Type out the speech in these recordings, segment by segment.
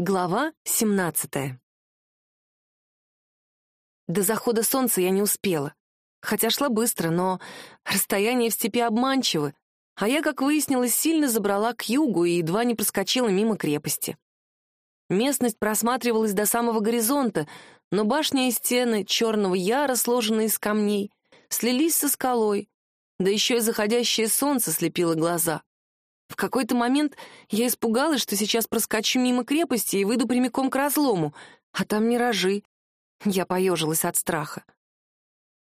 Глава 17 До захода солнца я не успела. Хотя шла быстро, но расстояние в степи обманчивы, а я, как выяснилось, сильно забрала к югу и едва не проскочила мимо крепости. Местность просматривалась до самого горизонта, но башня и стены черного яра, сложенные из камней, слились со скалой, да еще и заходящее солнце слепило глаза. В какой-то момент я испугалась, что сейчас проскочу мимо крепости и выйду прямиком к разлому, а там миражи. Я поежилась от страха.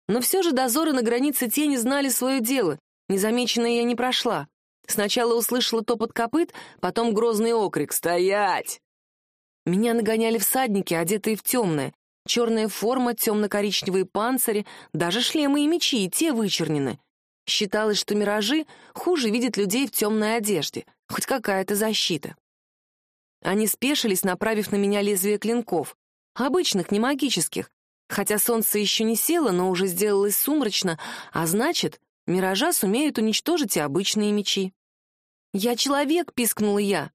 Но все же дозоры на границе тени знали свое дело. Незамеченная я не прошла. Сначала услышала топот копыт, потом грозный окрик «Стоять!». Меня нагоняли всадники, одетые в темное. Черная форма, темно-коричневые панцири, даже шлемы и мечи, и те вычернены. Считалось, что миражи хуже видят людей в темной одежде, хоть какая-то защита. Они спешились, направив на меня лезвие клинков, обычных, не магических, хотя солнце еще не село, но уже сделалось сумрачно, а значит, миража сумеют уничтожить и обычные мечи. «Я человек!» — пискнула я.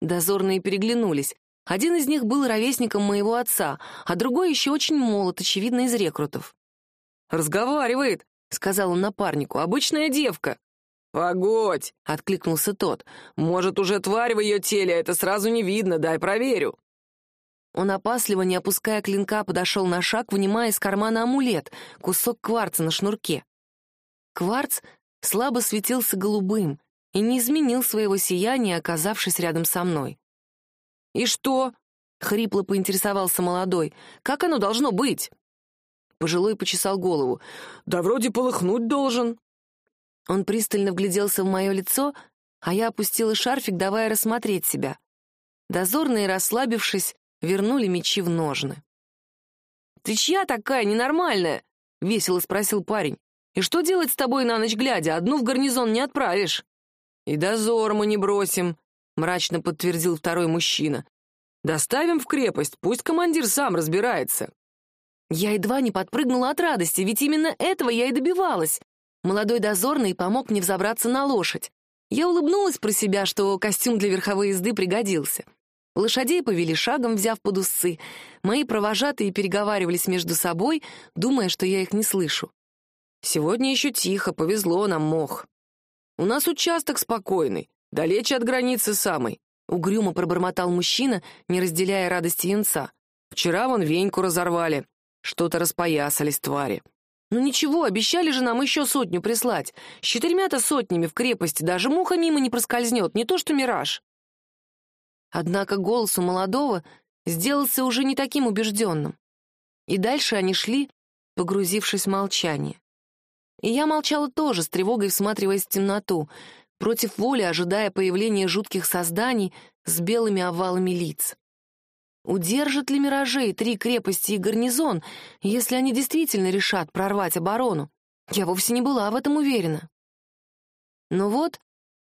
Дозорные переглянулись. Один из них был ровесником моего отца, а другой еще очень молод, очевидно, из рекрутов. «Разговаривает!» — сказал он напарнику. «Обычная девка». «Погодь!» — откликнулся тот. «Может, уже тварь в ее теле, а это сразу не видно, дай проверю». Он опасливо, не опуская клинка, подошел на шаг, вынимая из кармана амулет, кусок кварца на шнурке. Кварц слабо светился голубым и не изменил своего сияния, оказавшись рядом со мной. «И что?» — хрипло поинтересовался молодой. «Как оно должно быть?» Пожилой почесал голову. «Да вроде полыхнуть должен». Он пристально вгляделся в мое лицо, а я опустила шарфик, давая рассмотреть себя. Дозорные, расслабившись, вернули мечи в ножны. «Ты чья такая ненормальная?» — весело спросил парень. «И что делать с тобой на ночь глядя? Одну в гарнизон не отправишь». «И дозор мы не бросим», — мрачно подтвердил второй мужчина. «Доставим в крепость, пусть командир сам разбирается». Я едва не подпрыгнула от радости, ведь именно этого я и добивалась. Молодой дозорный помог мне взобраться на лошадь. Я улыбнулась про себя, что костюм для верховой езды пригодился. Лошадей повели шагом, взяв под усы. Мои провожатые переговаривались между собой, думая, что я их не слышу. «Сегодня еще тихо, повезло нам, мох. У нас участок спокойный, далече от границы самой», — угрюмо пробормотал мужчина, не разделяя радости юнца. «Вчера вон веньку разорвали, что-то распоясались твари. Ну ничего, обещали же нам еще сотню прислать. С четырьмя-то сотнями в крепости даже муха мимо не проскользнет, не то что мираж. Однако голос у молодого сделался уже не таким убежденным. И дальше они шли, погрузившись в молчание. И я молчала тоже, с тревогой всматриваясь в темноту, против воли ожидая появления жутких созданий с белыми овалами лиц. Удержат ли миражей три крепости и гарнизон, если они действительно решат прорвать оборону? Я вовсе не была в этом уверена. Но вот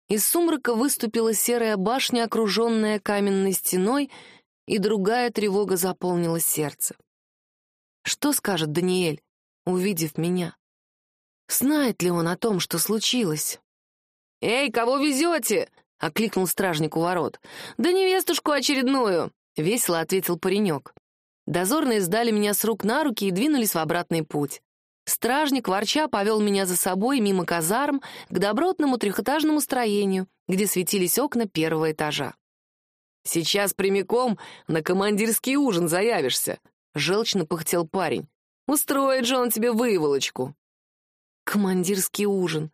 из сумрака выступила серая башня, окруженная каменной стеной, и другая тревога заполнила сердце. Что скажет Даниэль, увидев меня? Знает ли он о том, что случилось? «Эй, кого везете?» — окликнул стражник у ворот. «Да невестушку очередную!» — весело ответил паренек. Дозорные сдали меня с рук на руки и двинулись в обратный путь. Стражник, ворча, повел меня за собой мимо казарм к добротному трехэтажному строению, где светились окна первого этажа. «Сейчас прямиком на командирский ужин заявишься», — желчно пыхтел парень. «Устроит же он тебе выволочку». Командирский ужин.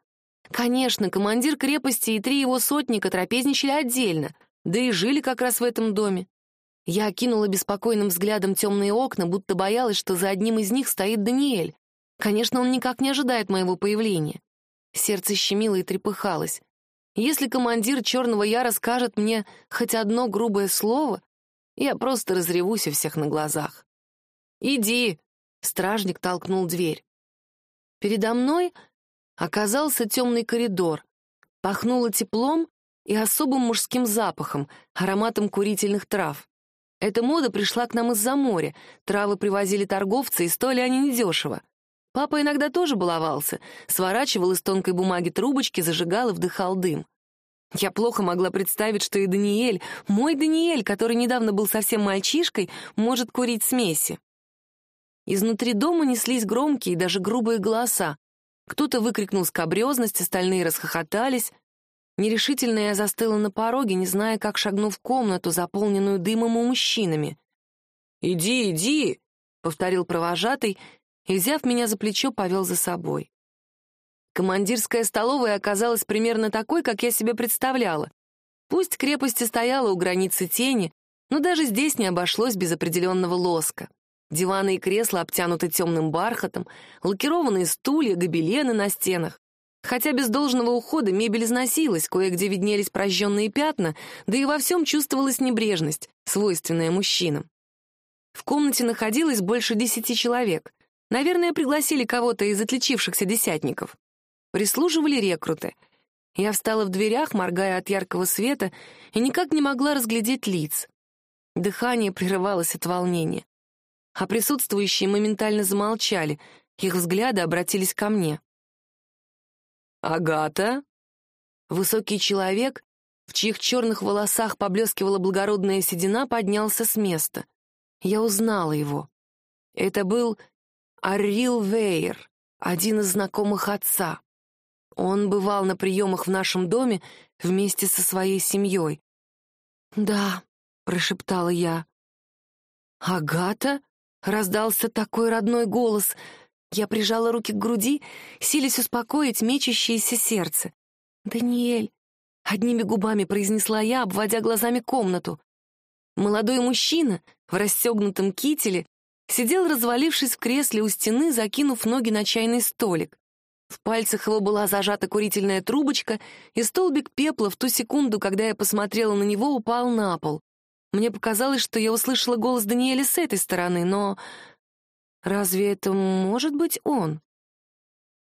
Конечно, командир крепости и три его сотника трапезничали отдельно, да и жили как раз в этом доме. Я окинула беспокойным взглядом темные окна, будто боялась, что за одним из них стоит Даниэль. Конечно, он никак не ожидает моего появления. Сердце щемило и трепыхалось. Если командир Черного Яра скажет мне хоть одно грубое слово, я просто разревусь у всех на глазах. «Иди!» — стражник толкнул дверь. Передо мной оказался темный коридор. Пахнуло теплом и особым мужским запахом, ароматом курительных трав. Эта мода пришла к нам из-за моря. Травы привозили торговцы, и стоили они недешево. Папа иногда тоже баловался, сворачивал из тонкой бумаги трубочки, зажигал и вдыхал дым. Я плохо могла представить, что и Даниэль, мой Даниэль, который недавно был совсем мальчишкой, может курить смеси. Изнутри дома неслись громкие, даже грубые голоса. Кто-то выкрикнул скобрезность, остальные расхохотались. Нерешительно я застыла на пороге, не зная, как шагну в комнату, заполненную дымом и мужчинами. «Иди, иди!» — повторил провожатый и, взяв меня за плечо, повел за собой. Командирская столовая оказалась примерно такой, как я себе представляла. Пусть крепость и стояла у границы тени, но даже здесь не обошлось без определенного лоска. Диваны и кресла обтянуты темным бархатом, лакированные стулья, гобелены на стенах. Хотя без должного ухода мебель износилась, кое-где виднелись прожженные пятна, да и во всем чувствовалась небрежность, свойственная мужчинам. В комнате находилось больше десяти человек. Наверное, пригласили кого-то из отличившихся десятников. Прислуживали рекруты. Я встала в дверях, моргая от яркого света, и никак не могла разглядеть лиц. Дыхание прерывалось от волнения. А присутствующие моментально замолчали, их взгляды обратились ко мне. «Агата?» Высокий человек, в чьих черных волосах поблескивала благородная седина, поднялся с места. Я узнала его. Это был Аррил Вейер, один из знакомых отца. Он бывал на приемах в нашем доме вместе со своей семьей. «Да», — прошептала я. «Агата?» — раздался такой родной голос. Я прижала руки к груди, силясь успокоить мечущееся сердце. «Даниэль!» — одними губами произнесла я, обводя глазами комнату. Молодой мужчина в расстегнутом кителе сидел, развалившись в кресле у стены, закинув ноги на чайный столик. В пальцах его была зажата курительная трубочка, и столбик пепла в ту секунду, когда я посмотрела на него, упал на пол. Мне показалось, что я услышала голос Даниэля с этой стороны, но... Разве это может быть он?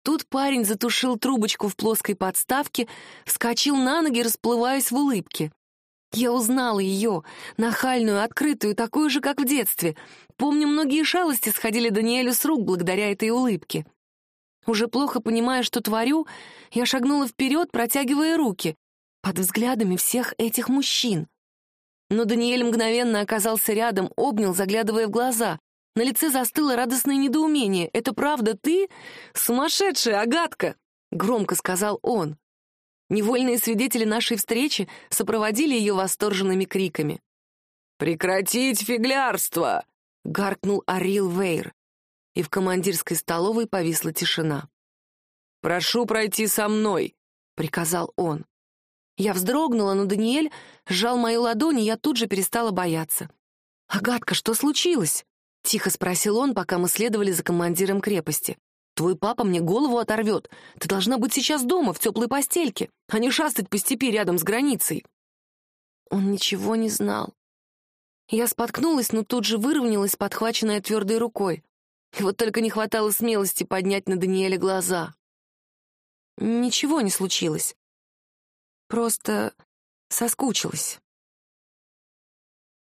Тут парень затушил трубочку в плоской подставке, вскочил на ноги, расплываясь в улыбке. Я узнала ее, нахальную, открытую, такую же, как в детстве. Помню, многие шалости сходили Даниэлю с рук благодаря этой улыбке. Уже плохо понимая, что творю, я шагнула вперед, протягивая руки, под взглядами всех этих мужчин. Но Даниэль мгновенно оказался рядом, обнял, заглядывая в глаза. На лице застыло радостное недоумение. «Это правда ты? Сумасшедшая, Агатка!» — громко сказал он. Невольные свидетели нашей встречи сопроводили ее восторженными криками. «Прекратить фиглярство!» — гаркнул Арил Вейр и в командирской столовой повисла тишина. «Прошу пройти со мной», — приказал он. Я вздрогнула, но Даниэль сжал мою ладонь, и я тут же перестала бояться. «Агатка, что случилось?» — тихо спросил он, пока мы следовали за командиром крепости. «Твой папа мне голову оторвет. Ты должна быть сейчас дома, в теплой постельке, а не шастать по степи рядом с границей». Он ничего не знал. Я споткнулась, но тут же выровнялась, подхваченная твердой рукой. И вот только не хватало смелости поднять на Даниэля глаза. Ничего не случилось. Просто соскучилась.